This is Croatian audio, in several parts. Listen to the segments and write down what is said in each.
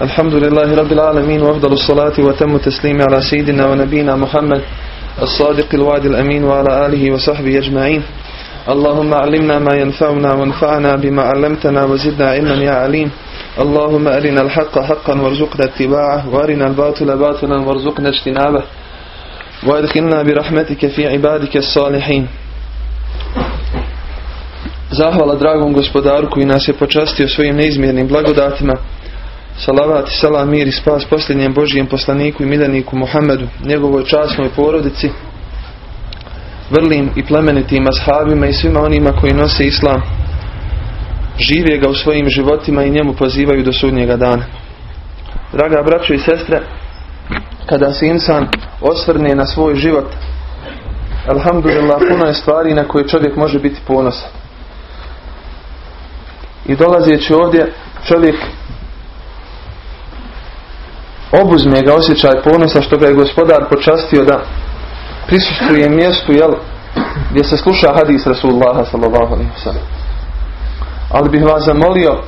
الحمد لله رب العالمين وأفضل الصلاة وتم التسليم على سيدنا ونبينا محمد الصادق الوعد الأمين وعلى آله وصحبه أجمعين اللهم علمنا ما ينفعنا وانفعنا بما علمتنا وزدنا علما يا عليم اللهم أرنا الحق حقا وارزقنا اتباعه وأرنا الباطل باطلا وارزقنا اجتنابه وادخلنا برحمتك في عبادك الصالحين Zahvala dragom gospodaru koji nas je počastio svojim neizmjernim blagodatima. Salavat i salam mir i spas posljednjem Božijem poslaniku i miljeniku Muhammedu, njegovoj časnoj porodici, vrlim i plemenitim ashabima i svima onima koji nose islam, žive ga u svojim životima i njemu pozivaju do sudnjega dana. Draga braćo i sestre, kada se insan osvrne na svoj život, alhamdulillah, puno je stvari na koje čovjek može biti ponosan. I dolazeći ovdje, čovjek obuzme ga osjećaj ponosa što ga je gospodar počastio da prisustuje mjestu jel, gdje se sluša hadis Rasulullaha sallallahu. Ali bih vas zamolio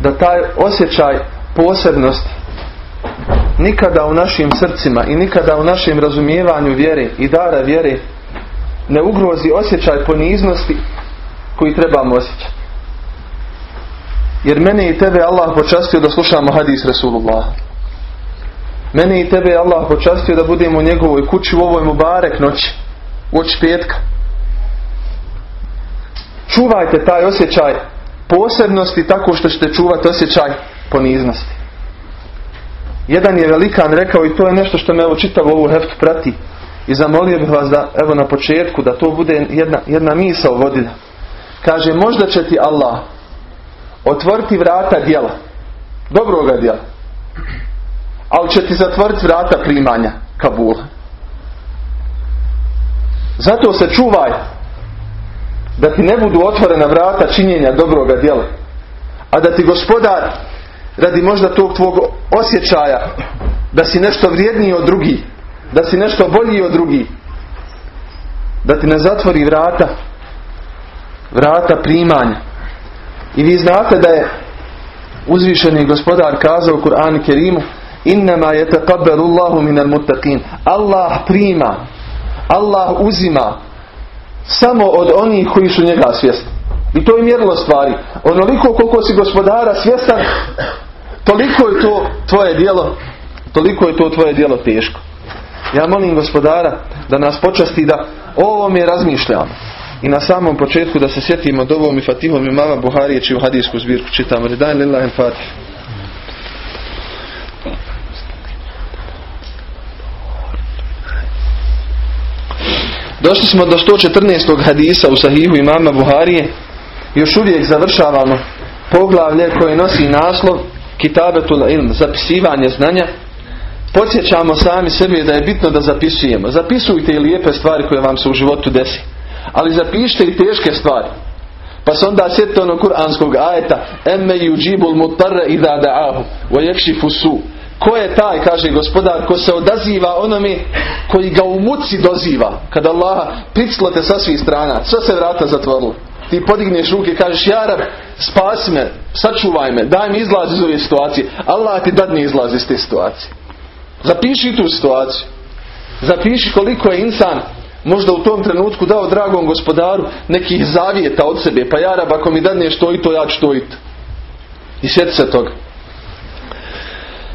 da taj osjećaj posebnosti nikada u našim srcima i nikada u našem razumijevanju vjere i dara vjere ne ugrozi osjećaj poniznosti koji trebamo osjećati. Jer mene i tebe Allah počastio da slušamo hadis Rasulullah. Mene i tebe Allah počastio da budemo u njegovoj kući u ovoj Mubarek noći. U oči petka. Čuvajte taj osjećaj posebnosti tako što ćete čuvati osjećaj poniznosti. Jedan je velikan rekao i to je nešto što me evo čitav ovu heftu prati. I zamolio bih vas da evo na početku da to bude jedna, jedna misao vodilja. Kaže možda će ti Allah otvoriti vrata djela. Dobroga djela. Ali će ti zatvoriti vrata primanja Kabula. Zato se čuvaj da ti ne budu otvorena vrata činjenja dobroga djela. A da ti gospodar radi možda tog tvog osjećaja da si nešto vrijedniji od drugih, da si nešto bolji od drugih, da ti ne zatvori vrata vrata primanja. I vi znate da je uzvišeni gospodar kazao u Kur'anu Kerimu Innama je taqabbalu Allahu minal muttaqin. Allah prima, Allah uzima samo od onih koji su njega svjesni. I to je mjerilo stvari. Onoliko koliko si gospodara svjestan, toliko je to tvoje djelo, toliko je to tvoje djelo teško. Ja molim gospodara da nas počasti da o ovome razmišljamo. I na samom početku da se sjetimo dovom i fatihom imama Buharije čiju hadijsku zbirku čitamo. Redan lillahi fatih. Došli smo do 114. hadisa u sahihu imama Buharije. Još uvijek završavamo poglavlje koje nosi naslov Kitabetul ilm, zapisivanje znanja. Podsjećamo sami sebi da je bitno da zapisujemo. Zapisujte i lijepe stvari koje vam se u životu desi. Ali zapišite i teške stvari. Pa se onda sjetite onog kuranskog ajeta Emme yuđibul mutarra idha da'ahu wa yakšifu su. Ko je taj, kaže gospodar, ko se odaziva onome koji ga u muci doziva. Kada Allah priclo te sa svih strana, sve se vrata zatvorilo. Ti podigneš ruke i kažeš, Jarab, spasi me, sačuvaj me, daj mi izlaz iz ove situacije. Allah ti dadne izlaz iz te situacije. Zapiši tu situaciju. Zapiši koliko je insan možda u tom trenutku dao dragom gospodaru nekih zavijeta od sebe. Pa Jarab, ako mi dadneš to i to, ja ću to i to. I sjeti se toga.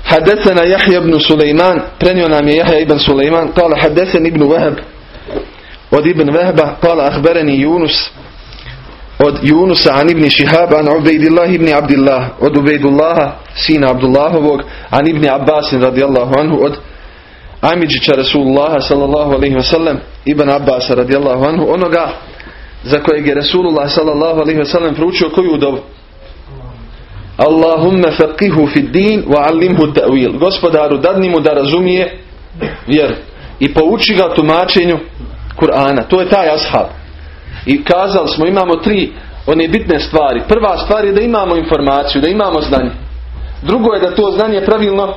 حدثنا يحيى بن سليمان prenio nam je Jahja ibn Sulejman قال حدثني ابن وهب od ibn Vehba قال أخبرني يونس od Junusa an ibn Šihab an Ubejdillah ibn Abdillah od Ubejdullaha sina Abdullahovog an ibn Abbasin radijallahu anhu od Amidžića Rasulullaha sallallahu alaihi wasallam ibn Abbas radijallahu anhu onoga za kojeg je Rasulullah sallallahu alaihi wasallam proučio koju dobu Allahumma faqihu fi din wa allimhu ta'wil. Gospodaru dadni mu da razumije vjer i pouči ga tumačenju Kur'ana. To je taj ashab. I kazali smo imamo tri one bitne stvari. Prva stvar je da imamo informaciju, da imamo znanje. Drugo je da to znanje pravilno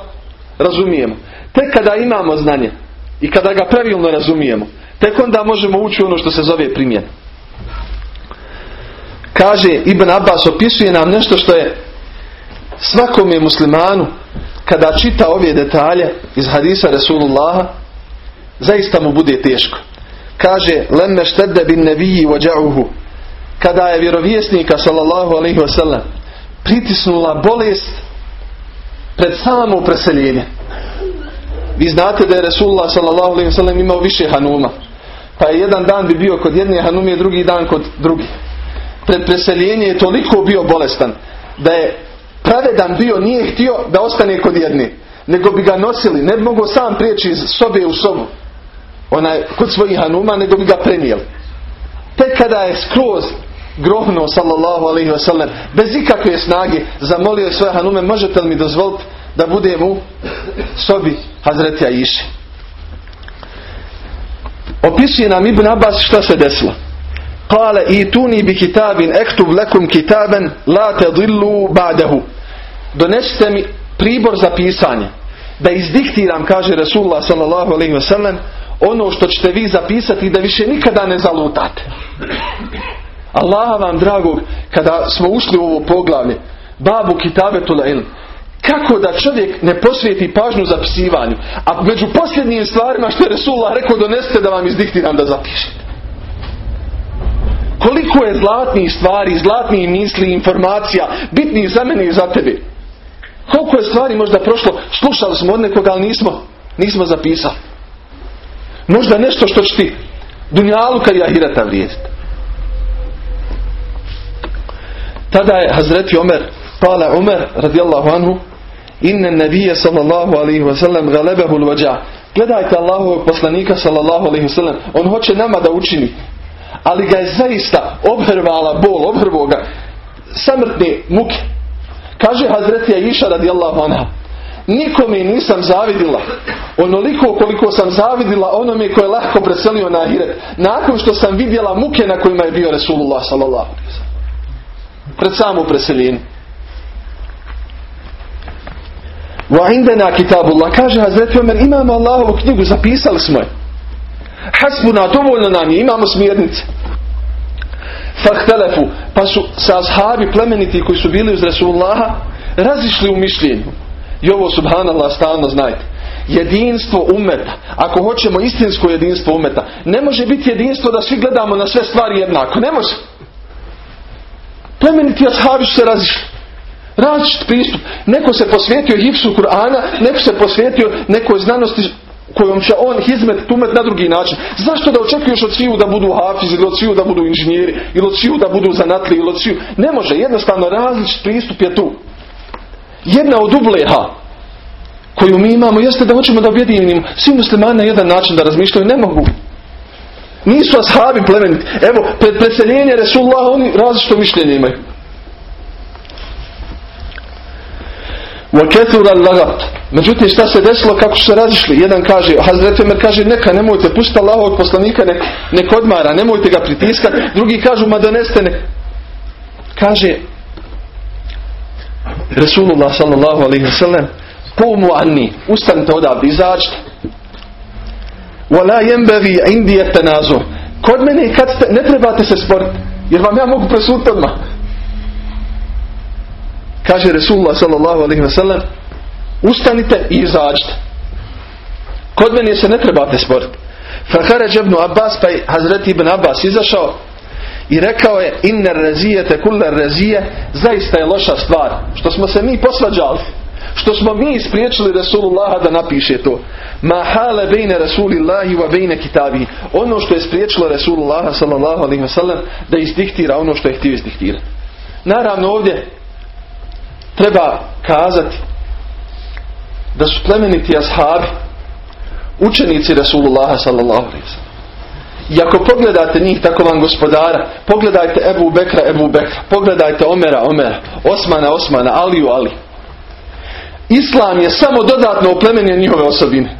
razumijemo. Tek kada imamo znanje i kada ga pravilno razumijemo, tek onda možemo ući ono što se zove primjen. Kaže Ibn Abbas opisuje nam nešto što je svakom je muslimanu kada čita ove detalje iz hadisa Resulullaha zaista mu bude teško. Kaže lemme štedde bin neviji vođa'uhu kada je vjerovjesnika sallallahu alaihi wasallam pritisnula bolest pred samo preseljenje. Vi znate da je Resulullah wasallam imao više hanuma. Pa je jedan dan bi bio kod jedne hanumije, drugi dan kod drugi. Pred preseljenje je toliko bio bolestan da je pravedan bio, nije htio da ostane kod jedne. Nego bi ga nosili, ne bi mogao sam prijeći iz sobe u sobu. Onaj, kod svojih hanuma, nego bi ga prenijeli. Tek kada je skroz grohnuo sallallahu alaihi wasallam bez ikakve snage zamolio je svoje hanume možete li mi dozvoliti da budem u sobi Hazreti Aiši opisuje nam Ibn Abbas šta se desilo. Kale i tuni bi kitabin ektub lekum kitaben la te dillu ba'dahu. Donesite mi pribor za pisanje da izdiktiram kaže Rasulullah sallallahu alaihi wasallam ono što ćete vi zapisati da više nikada ne zalutate. Allaha vam dragog, kada smo ušli u ovo poglavlje, babu kitabetul ilm, kako da čovjek ne posvijeti pažnju zapisivanju, a među posljednjim stvarima što je Resulullah rekao donesete da vam izdiktiram da zapišete. Koliko je zlatnih stvari, zlatnih misli, informacija, bitnih za mene i za tebe. Koliko je stvari možda prošlo, slušali smo od nekoga, ali nismo, nismo zapisali. Možda nešto što će ti dunjalu kad je ahirata vrijediti. Tada je Hazreti Omer, pala Omer radijallahu anhu, inne nebije sallallahu alaihi wa sallam galebehu l'vađa. Gledajte Allahovog poslanika sallallahu alaihi wa sallam, on hoće nama da učini. Ali ga je zaista obhrvala bol, obhrvo ga samrtne muke. Kaže Hazreti Aisha radijallahu anha, nikome nisam zavidila onoliko koliko sam zavidila onome koje je lahko preselio na ahiret. Nakon što sam vidjela muke na kojima je bio Resulullah sallallahu alaihi wa sallam pred samu preseljenje. Wa indena kitabullah, kaže Hazreti Omer, imamo Allahovu knjigu, zapisali smo je. Hasbuna, dovoljno nam je, imamo smjernice. Fahtelefu, pa su sa ashabi plemeniti koji su bili uz Resulullaha razišli u mišljenju. I ovo subhanallah stalno znajte. Jedinstvo umeta, ako hoćemo istinsko jedinstvo umeta, ne može biti jedinstvo da svi gledamo na sve stvari jednako. Ne može. Plemeniti ashabi su se razišli. Različit pristup. Neko se posvijetio hipsu Kur'ana, neko se posvijetio nekoj znanosti kojom će on hizmet tumet na drugi način. Zašto da očekuješ od sviju da budu hafiz ili od sviju da budu inženjeri ili od sviju da budu zanatli ili od sviju. Ne može, jednostavno različit pristup je tu. Jedna od ubleha koju mi imamo jeste da hoćemo da objedinimo svi muslimani na jedan način da razmišljaju. Ne mogu. Nisu ashabi plemeniti. Evo, pred preseljenje Resulullah oni različito mišljenje imaju. Lagat. Međutim, šta se desilo, kako su se razišli? Jedan kaže, Hazreti Omer kaže, neka, nemojte, pustite Allahovog poslanika, nek, nek odmara, nemojte ga pritiskati. Drugi kažu, ma doneste, nek. Kaže, Resulullah sallallahu alaihi wa sallam, Kumu anni, ustanite odavde, izađite. Wala yenbaghi indi tanazur. Kod mene kad ste, ne trebate se sporiti, jer vam ja mogu presuditi odmah. Kaže Resulullah sallallahu alaihi wa sallam, ustanite i izađite. Kod mene se ne trebate sporiti. Faharaj ibn Abbas, pa je Hazret ibn Abbas izašao i rekao je inne razijete kulle razije, zaista je loša stvar. Što smo se mi posvađali što smo mi spriječili Rasulullaha da napiše to. Ma hale bejne Rasulillahi wa bejne kitabi. Ono što je spriječilo Rasulullaha sallallahu alaihi wasallam da izdiktira ono što je htio izdiktirati. Naravno ovdje treba kazati da su plemeniti ashabi učenici Rasulullaha sallallahu alaihi. I ako pogledate njih tako vam gospodara, pogledajte Ebu Bekra, Ebu Bekra, pogledajte Omera, Omera, Osmana, Osmana, Aliju, Ali. Islam je samo dodatno oplemenio njihove osobine.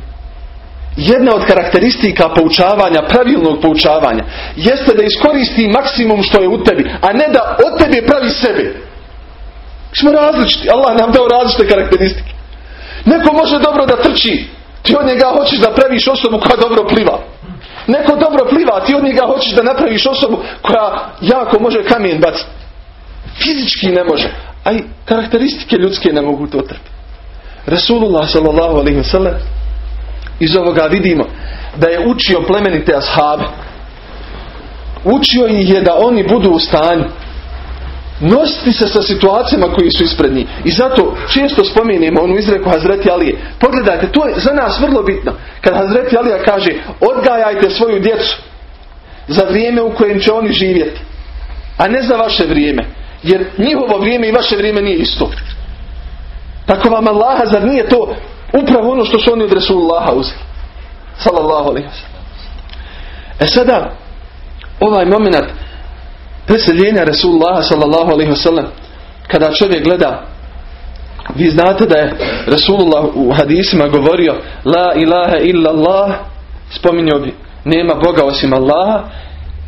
Jedna od karakteristika poučavanja, pravilnog poučavanja, jeste da iskoristi maksimum što je u tebi, a ne da od tebe pravi sebe. Smo različiti. Allah nam dao različite karakteristike. Neko može dobro da trči, ti od njega hoćeš da praviš osobu koja dobro pliva. Neko dobro pliva, ti od njega hoćeš da napraviš osobu koja jako može kamen baciti. Fizički ne može, A i karakteristike ljudske ne mogu to trpiti. Resulullah sallam iz ovoga vidimo da je učio plemenite ashabe. Učio ih je da oni budu u stanju nositi se sa situacijama koji su ispred njih. I zato često spominjemo onu izreku Hazreti Alije. Pogledajte, to je za nas vrlo bitno. Kad Hazreti Alija kaže odgajajte svoju djecu za vrijeme u kojem će oni živjeti. A ne za vaše vrijeme. Jer njihovo vrijeme i vaše vrijeme nije isto. Tako vam Allaha, zar nije to upravo ono što su oni od Resulullaha uzeli? Sallallahu alaihi E sada, ovaj moment preseljenja Resulullaha sallallahu alaihi wasallam kada čovjek gleda vi znate da je Resulullah u hadisima govorio La ilaha illa Allah spominjao bi nema Boga osim Allaha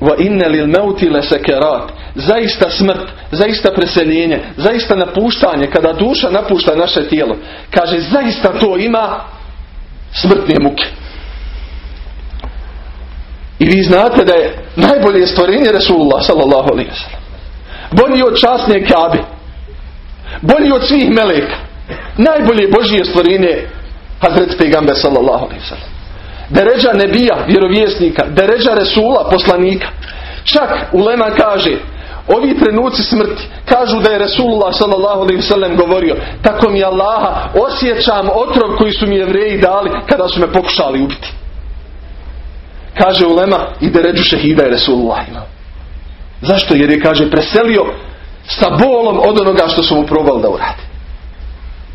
wa inna lil mauti sekerat zaista smrt, zaista preseljenje zaista napuštanje kada duša napušta naše tijelo kaže zaista to ima smrtne muke i vi znate da je najbolje stvorenje Resulullah sallallahu alaihi Bolji od časne kabe. Bolji od svih meleka. Najbolje Božije stvorenje Hazret Pegamber sallallahu alaihi. Deređa nebija, vjerovjesnika. Deređa Resula, poslanika. Čak Ulema kaže, ovi trenuci smrti kažu da je Resulullah sallam govorio tako mi Allaha osjećam otrov koji su mi jevreji dali kada su me pokušali ubiti. Kaže Ulema i deređu šehida je Resulullah imao. Zašto? Jer je, kaže, preselio sa bolom od onoga što su mu probali da uradi.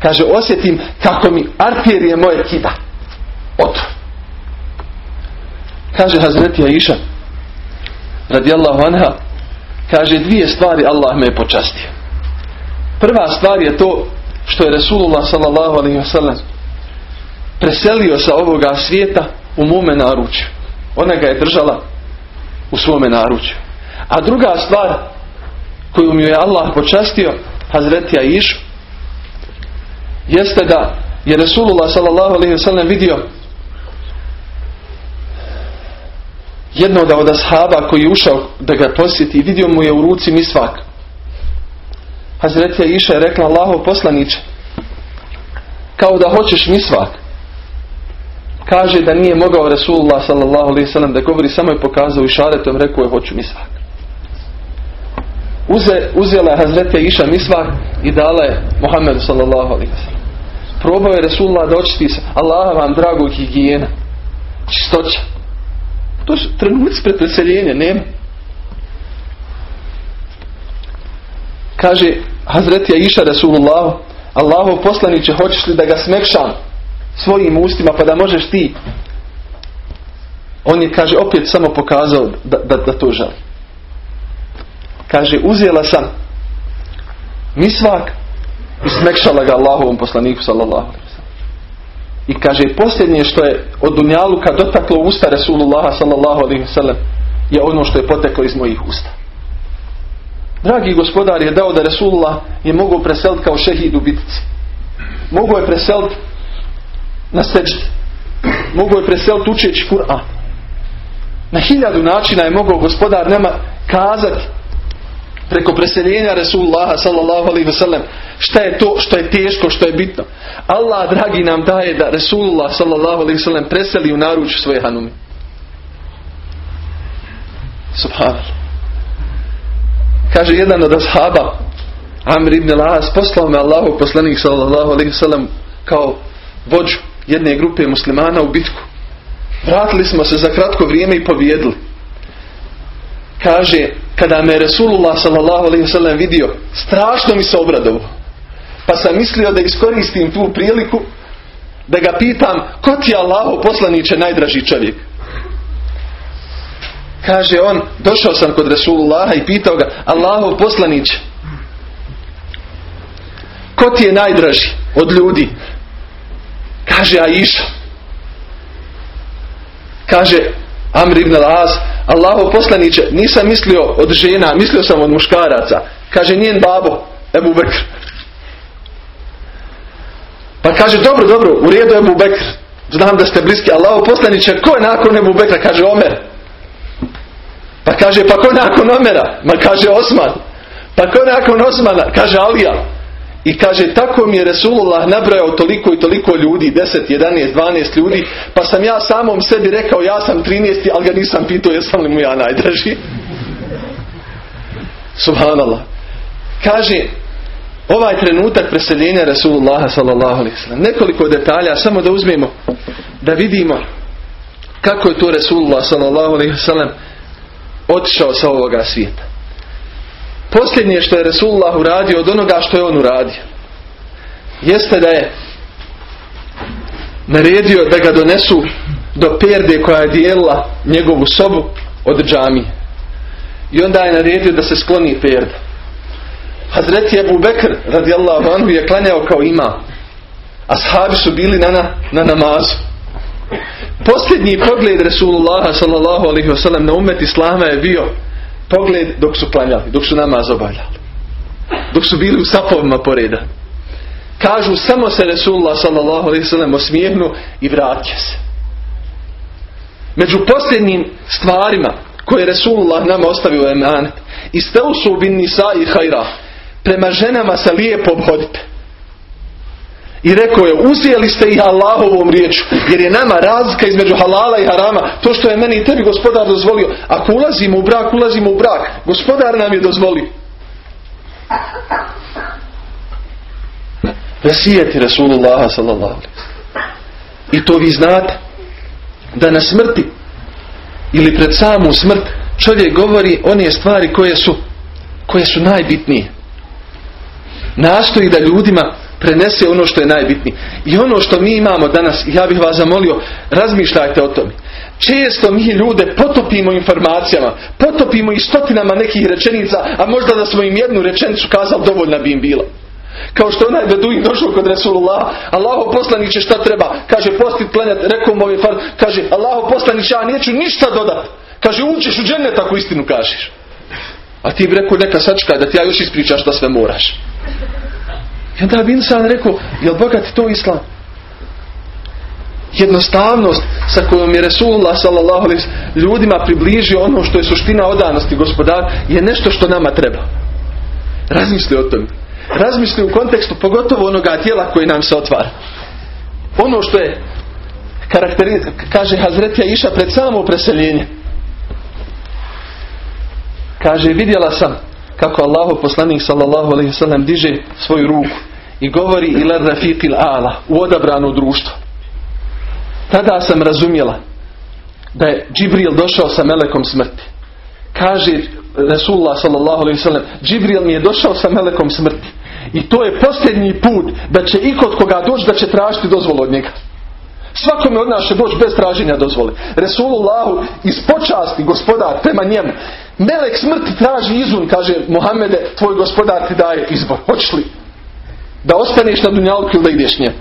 Kaže, osjetim kako mi arterije moje kida. Oto. Kaže Hazreti Aisha, radijallahu anha, kaže, dvije stvari Allah me je počastio. Prva stvar je to što je Resulullah sallallahu alaihi wasallam preselio sa ovoga svijeta u mome naručju. Ona ga je držala u svome naručju. A druga stvar koju mi je Allah počastio, Hazreti Aiš, jeste da je Resulullah s.a.v. vidio jednog od ashaba koji je ušao da ga posjeti i vidio mu je u ruci misvak. Hazreti Iša je rekla Allahov poslaniće kao da hoćeš misvak kaže da nije mogao Resulullah sallallahu alaihi sallam da govori, samo je pokazao i šaretom, rekao je hoću misvak. Uze, uzela je Hazreti Iša misvak i dala je Muhammedu sallallahu alaihi sallam. Probao je Resulullah da očisti se, Allah vam drago higijena, čistoća. To su trenuci pred preseljenje, nema. Kaže Hazreti Iša Resulullah, Allahov poslaniće, hoćeš li da ga smekšam? Svojim ustima pa da možeš ti. On je kaže opet samo pokazao da, da, da to želi. Kaže uzela sam misvak i smekšala ga Allahovom poslaniku sallallahu i kaže posljednje što je od Dunjaluka dotaklo usta Resulullah sallallahu alaihi sallam je ono što je poteklo iz mojih usta. Dragi gospodar je dao da Resulullah je mogao preseliti kao šehid u bitci. Mogao je preseliti na seđdi. Mogu je preseliti učeći Kur'an. Na hiljadu načina je mogao gospodar nama kazati preko preseljenja Resulullaha sallallahu alaihi wasallam šta je to što je teško, što je bitno. Allah dragi nam daje da Resulullah sallallahu alaihi wasallam preseli u naručju svoje hanumi. Subhanallah. Kaže jedan od ashaba Amr ibn al-As poslao me Allahu poslanik sallallahu alaihi wasallam kao vođu jedne grupe muslimana u bitku. Vratili smo se za kratko vrijeme i pobjedili. Kaže, kada me Resulullah s.a.v. vidio, strašno mi se obradovo. Pa sam mislio da iskoristim tu priliku da ga pitam, ko ti je Allaho poslaniće najdraži čovjek? Kaže on, došao sam kod Resulullaha i pitao ga, Allaho poslaniće, ko ti je najdraži od ljudi? Kaže Aisha. Kaže Amr ibn al-As, Allaho poslaniće, nisam mislio od žena, mislio sam od muškaraca. Kaže njen babo, Ebu Bekr. Pa kaže, dobro, dobro, u redu Ebu Bekr. Znam da ste bliski. Allaho poslaniće, ko je nakon Ebu Bekra? Kaže Omer. Pa kaže, pa ko nakon Omera? Ma kaže Osman. Pa ko nakon Osmana, kaže Alija. I kaže, tako mi je Resulullah nabrojao toliko i toliko ljudi, 10, 11, 12 ljudi, pa sam ja samom sebi rekao, ja sam 13, ali ga nisam pitao jesam li mu ja najdraži. Subhanallah. Kaže, ovaj trenutak preseljenja Rasulullah sallallahu alaihi. Nekoliko detalja, samo da uzmemo, da vidimo kako je to Rasulullah sallallahu alaihi otišao sa ovoga svijeta. Posljednje što je Rasulullah uradio od onoga što je on uradio, jeste da je naredio da ga donesu do perde koja je dijelila njegovu sobu od džamije. I onda je naredio da se skloni perda. Hazreti Ebu Bekr radijallahu anhu je klanjao kao ima. A sahabi su bili na, na, na namazu. Posljednji pogled Resulullaha sallallahu alaihi wasallam na umet Islama je bio pogled dok su klanjali, dok su namaz obavljali. Dok su bili u sapovima poreda. Kažu samo se Resulullah sallallahu alaihi wasallam osmijehnu i vratio se. Među posljednjim stvarima koje Resulullah nama ostavio emanet. I su bin nisa i hajra prema ženama se lijepo obhodite. I rekao je, uzijeli ste ih Allahovom riječu, jer je nama razlika između halala i harama, to što je meni i tebi gospodar dozvolio. Ako ulazimo u brak, ulazimo u brak. Gospodar nam je dozvolio. Vesijeti Rasulullah sallallahu I to vi znate, da na smrti ili pred samu smrt čovjek govori one stvari koje su, koje su najbitnije nastoji da ljudima prenese ono što je najbitnije. I ono što mi imamo danas, ja bih vas zamolio, razmišljajte o tome. Često mi ljude potopimo informacijama, potopimo i stotinama nekih rečenica, a možda da smo im jednu rečenicu kazali dovoljna bi im bilo. Kao što onaj Beduin došao kod Resulullah, Allaho poslaniće šta treba, kaže postit plenet, rekao mu ovaj far, kaže Allaho poslaniće ja neću ništa dodat. Kaže učiš u džennet ako istinu kažeš. A ti bi rekao neka sačkaj da ti ja još ispričaš što sve moraš. I onda bi insan rekao, jel bogat to islam? Jednostavnost sa kojom je Resulullah sallallahu ljudima približio ono što je suština odanosti gospodar je nešto što nama treba. Razmisli o tome. Razmisli u kontekstu pogotovo onoga tijela koji nam se otvara. Ono što je kaže Hazretija Iša pred samo preseljenje. Kaže vidjela sam kako Allahu poslanik sallallahu alejhi sallam diže svoju ruku i govori ila rafiqil ala u odabrano društvo. Tada sam razumjela da je Džibril došao sa melekom smrti. Kaže Resulullah sallallahu alejhi sallam Džibril mi je došao sa melekom smrti. I to je posljednji put da će ikod koga doći da će tražiti dozvolu od njega. Svakome od nas će doći bez traženja dozvole. Resulullahu iz počasti gospodar prema njemu. Melek smrti traži izun, kaže Mohamede, tvoj gospodar ti daje izbor. Hoćeš li? Da ostaneš na dunjalku ili da ideš njem?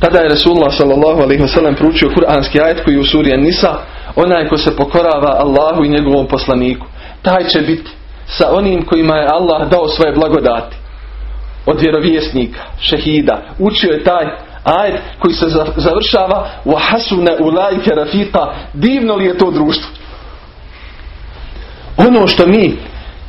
Tada je Resulullah wasallam proučio kuranski ajet koji u suri Nisa, onaj ko se pokorava Allahu i njegovom poslaniku. Taj će biti sa onim kojima je Allah dao svoje blagodati. Od vjerovjesnika, šehida. Učio je taj ajet koji se završava u hasune ulajke rafita. Divno li je to društvo? Ono što mi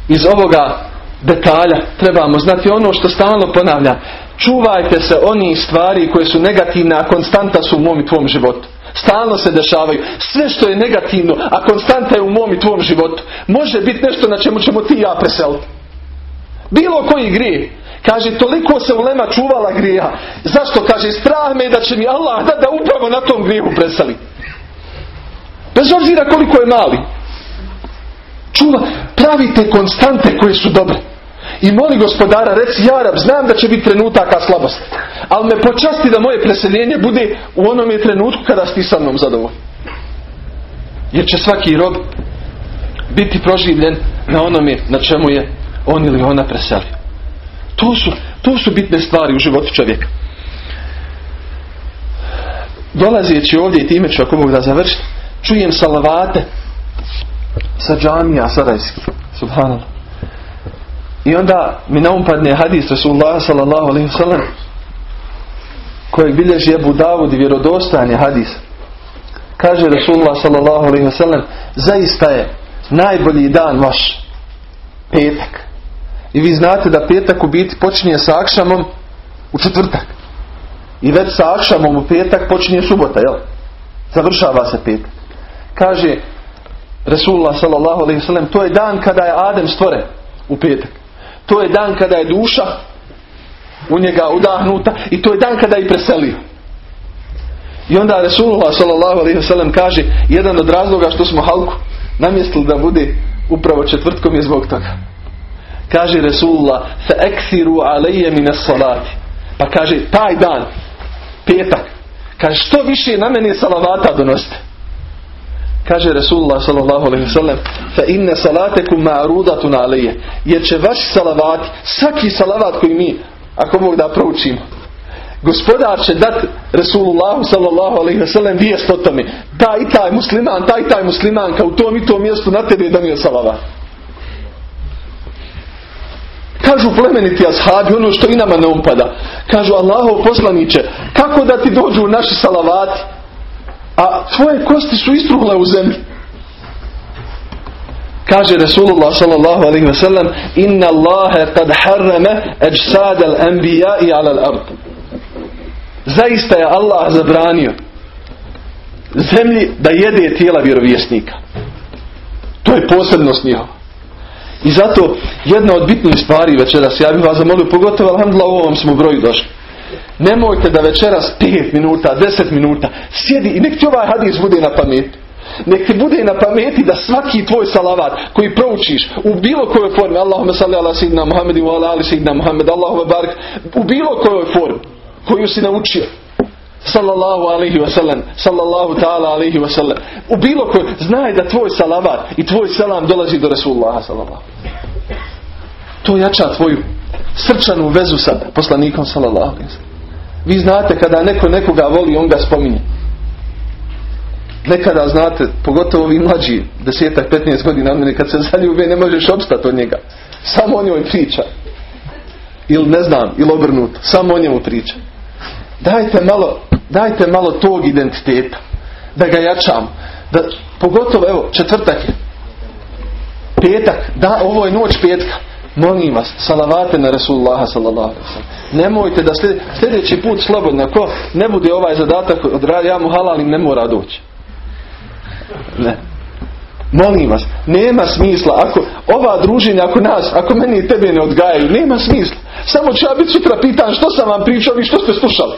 iz ovoga detalja trebamo znati, ono što stalno ponavlja, čuvajte se onih stvari koje su negativne, a konstanta su u mom i tvom životu. Stalno se dešavaju. Sve što je negativno, a konstanta je u mom i tvom životu, može biti nešto na čemu ćemo ti i ja preseliti. Bilo koji grije. Kaže, toliko se ulema čuvala grija. Zašto? Kaže, strah me da će mi Allah da, da upravo na tom grijehu preseli. Bez obzira koliko je mali. Čuva, pravite konstante koje su dobre. I moli gospodara, reci Jarab, znam da će biti trenutaka slabosti. Ali me počasti da moje preseljenje bude u onome trenutku kada si sa mnom zadovoljni. Jer će svaki rob biti proživljen na onome na čemu je on ili ona preselio. To su, to su bitne stvari u životu čovjeka. Dolazeći ovdje i time ću ako mogu da završim, čujem salavate sa džamija sarajski. Subhanallah. I onda mi naumpadne hadis Rasulullah sallallahu alaihi sallam kojeg bilježi Ebu Davud i vjerodostojan je hadis. Kaže Rasulullah sallallahu alaihi sallam zaista je najbolji dan vaš petak. I vi znate da petak u biti počinje sa akšamom u četvrtak. I već sa akšamom u petak počinje subota, jel? Završava se petak. Kaže Resulullah sallallahu alaihi sallam, to je dan kada je Adem stvoren u petak. To je dan kada je duša u njega udahnuta i to je dan kada je preselio. I onda Resulullah sallallahu alaihi sallam kaže jedan od razloga što smo halku namjestili da bude upravo četvrtkom je zbog toga. Kaže Resulullah fa eksiru alaije mine salati. Pa kaže taj dan, petak, kaže što više na mene salavata donosite. Kaže Resulullah sallallahu alaihi sallam fa inne salatekum ma'rudatun alije. Jer će vaši salavati, svaki salavat koji mi, ako Bog da proučimo, gospodar će dat Resulullahu sallallahu alaihi sallam vijest o tome. Taj i taj musliman, taj i taj muslimanka u tom i tom mjestu na tebe je salavat. Kažu plemeniti ashabi ono što i nama ne umpada. Kažu Allahov poslaniće, kako da ti dođu naši salavati? A tvoje kosti su istruhle u zemlji. Kaže Resulullah sallallahu alaihi wa sallam Inna Allahe kad harrame ajsad al-anbiya i ala al-ard. Zaista je Allah zabranio zemlji da jede tijela vjerovjesnika. To je posebnost njihova. I zato jedna od bitnih stvari večeras, ja bih vas zamolio, pogotovo alhamdulillah u ovom smo broju došli. Nemojte da večeras 5 minuta, 10 minuta sjedi i nek ti ovaj hadis bude na pameti. Nek ti bude na pameti da svaki tvoj salavat koji proučiš u bilo kojoj formi, Allahumma salli ala sidna Muhammed wa ala ali sidna Muhammed, Allahumma barik, u bilo kojoj formi koju si naučio, sallallahu alaihi wasallam, sallallahu ta'ala alaihi wasallam, u bilo kojoj, znaj da tvoj salavat i tvoj salam dolazi do Resulullah sallallahu. To jača tvoju srčanu vezu sa poslanikom sallallahu alaihi. Vi znate kada neko nekoga voli, on ga spominje. Nekada znate, pogotovo vi mlađi, desetak, 15 godina, kad se zaljube ne možeš obstati od njega. Samo o njoj priča. Ili ne znam, ili obrnuto. Samo o njemu priča. Dajte malo, dajte malo tog identiteta. Da ga jačam. Da, pogotovo, evo, četvrtak je. Petak, da, ovo je noć petka. Molim vas, salavate na Rasulullaha sallallahu. Nemojte da sljedeći put slobodno, ko ne bude ovaj zadatak odradi, ja mu halalim, ne mora doći. Ne. Molim vas, nema smisla. Ako ova druženja, ako nas, ako meni i tebe ne odgajaju, nema smisla. Samo ću ja biti sutra pitan što sam vam pričao i što ste slušali.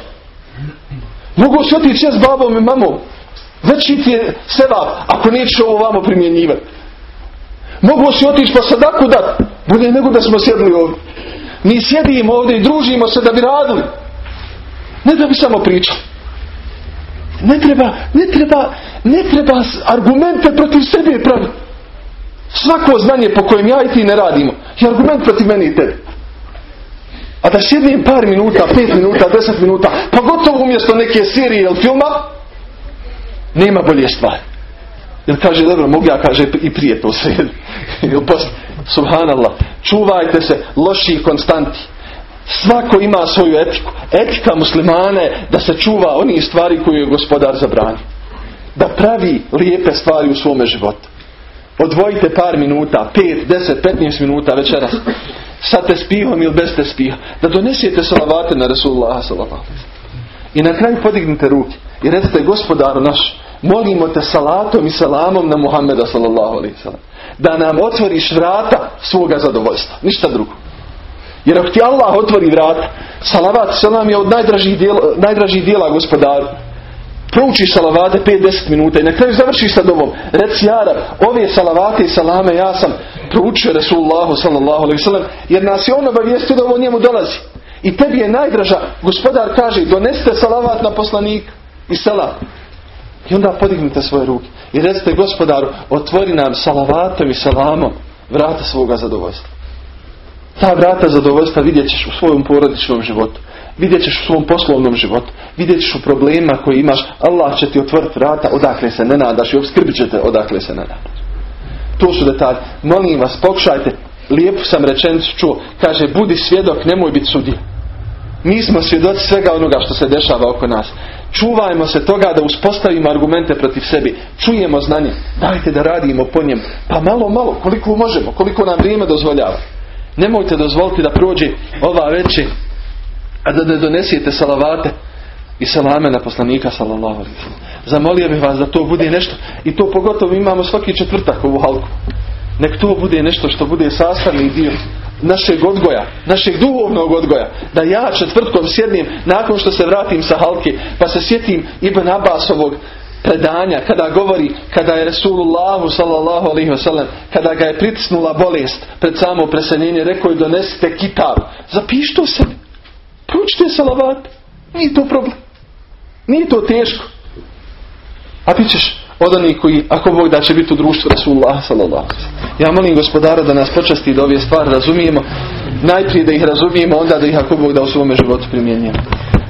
Mogu se otići s babom i mamom. Veći ti je seba ako nećeš ovo vamo primjenjivati. Mogu si otići pa sadaku dat. Bude nego da smo sjedli ovdje. Mi sjedimo ovdje i družimo se da bi radili. Ne da bi samo pričali. Ne treba, ne treba, ne treba argumente protiv sebe praviti. Svako znanje po kojem ja i ti ne radimo je argument protiv meni i tebe. A da sjednem par minuta, pet minuta, deset minuta, pa gotovo umjesto neke serije ili filma, nema bolje stvari. Jer kaže, dobro, mogu ja kaže i prije to sve. Subhanallah. Čuvajte se loši konstanti. Svako ima svoju etiku. Etika muslimana je da se čuva oni stvari koje je gospodar zabranio. Da pravi lijepe stvari u svome životu. Odvojite par minuta, 5, 10, 15 minuta večeras sa tespihom ili bez tespiha. Da donesete salavate na Rasulullah sallallahu I na kraju podignite ruke i recite gospodaru naš, molimo te salatom i salamom na Muhammeda sallallahu alaihi sallam. Da nam otvoriš vrata svoga zadovoljstva. Ništa drugo. Jer ako ti Allah otvori vrata, salavat salam je od najdražih dijela, najdražih dijela gospodaru. Proučiš salavate 5-10 minuta i na kraju završiš sa dovom. Reci Arab, ove salavate i salame ja sam proučio Resulullahu sallallahu alaihi sallam jer nas je on obavijestio da ovo njemu dolazi. I tebi je najdraža. Gospodar kaže donesite salavat na poslanik i salam. I onda podignite svoje ruke. I recite gospodaru otvori nam salavatom i salamom vrata svoga zadovoljstva. Ta vrata zadovoljstva vidjet ćeš u svojom porodičnom životu. Vidjet ćeš u svom poslovnom životu. Vidjet ćeš u problema koje imaš. Allah će ti otvoriti vrata odakle se ne nadaš i obskrbit će te odakle se ne nadaš. To su detalji. Molim vas, pokušajte. Lijepo sam rečenicu čuo. Kaže, budi svjedok, nemoj biti sudija. Mi smo svjedoci svega onoga što se dešava oko nas. Čuvajmo se toga da uspostavimo argumente protiv sebi. Čujemo znanje. Dajte da radimo po njemu. Pa malo, malo, koliko možemo, koliko nam vrijeme dozvoljava. Nemojte dozvoliti da prođe ova veće, a da ne donesijete salavate i salame na poslanika sallallahu Zamolio bih vas da to bude nešto i to pogotovo imamo svaki četvrtak ovu halku. Nek to bude nešto što bude sastavni dio našeg odgoja, našeg duhovnog odgoja. Da ja četvrtkom sjednim nakon što se vratim sa halke pa se sjetim Ibn Abbasovog predanja kada govori kada je Resulullahu sallallahu alaihi wasallam kada ga je pritisnula bolest pred samo preseljenje rekao je donesite kitab zapišite se proučite salavat nije to problem nije to teško a ti ćeš od onih koji, ako Bog da će biti u društvu Rasulullah sallallahu Ja molim gospodara da nas počasti da ove stvari razumijemo. Najprije da ih razumijemo, onda da ih ako Bog da u svome životu primjenjujemo.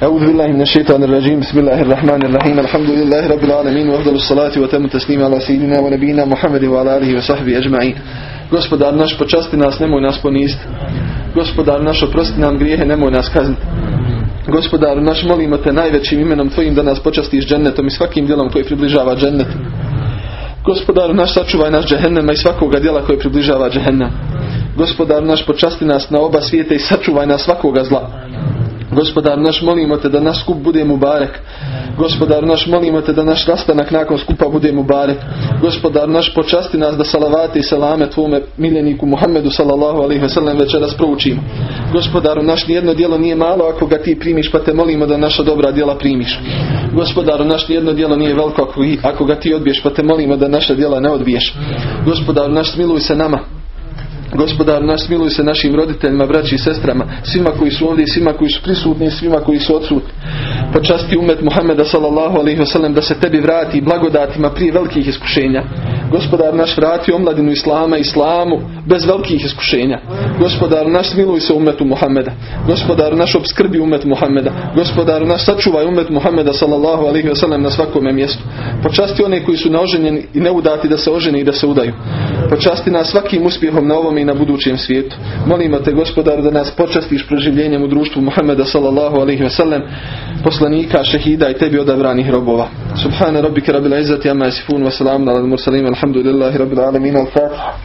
أعوذ بالله من الشيطان الرجيم بسم الله الرحمن الرحيم الحمد لله رب العالمين وأفضل الصلاة وتم التسليم على سيدنا ونبينا محمد وعلى آله وصحبه أجمعين Gospodar naš počasti nas, nemoj nas ponist. Gospodar naš oprosti nam grijehe, nemoj nas kazniti. Gospodaru naš molimo te najvećim imenom tvojim da nas počastiš džennetom i svakim djelom koji približava džennet. Gospodaru naš sačuvaj naš džehennema i svakoga djela koji približava džehennem. Gospodaru naš počasti nas na oba svijeta i sačuvaj nas svakoga zla. Gospodar naš molimo te da naš skup bude mubarek. Gospodar naš molimo te da naš rastanak nakon skupa bude mubarek. Gospodar naš počasti nas da salavati i salame tvome miljeniku Muhammedu sallallahu alaihi ve sellem večeras proučimo. Gospodaru naš nijedno djelo nije malo ako ga ti primiš pa te molimo da naša dobra djela primiš. Gospodaru naš nijedno djelo nije veliko ako ga ti odbiješ pa te molimo da naša djela ne odbiješ. Gospodaru naš smiluj se nama. Gospodar naš smiluj se našim roditeljima, braći i sestrama, svima koji su ovdje, svima koji su prisutni, svima koji su odsutni. Počasti umet Muhameda sallallahu alaihi wasallam da se tebi vrati blagodatima prije velikih iskušenja. Gospodar naš vrati omladinu Islama, Islamu bez velikih iskušenja. Gospodar naš smiluj se umetu Muhameda. Gospodar naš obskrbi umet Muhameda. Gospodar naš sačuvaj umet Muhameda sallallahu alaihi wasallam na svakome mjestu. Počasti one koji su naoženjeni i neudati da se oženi i da se udaju. Počasti nas svakim uspjehom na ovom i na budućem svijetu. Molimo te gospodar da nas počastiš proživljenjem u društvu Muhammeda sallallahu alaihi ve sellem, poslanika, šehida i tebi odabranih robova. Subhana rabbika rabbil izzati amma yasifun wa salamun ala الحمد لله رب العالمين والفاتح.